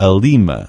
Alima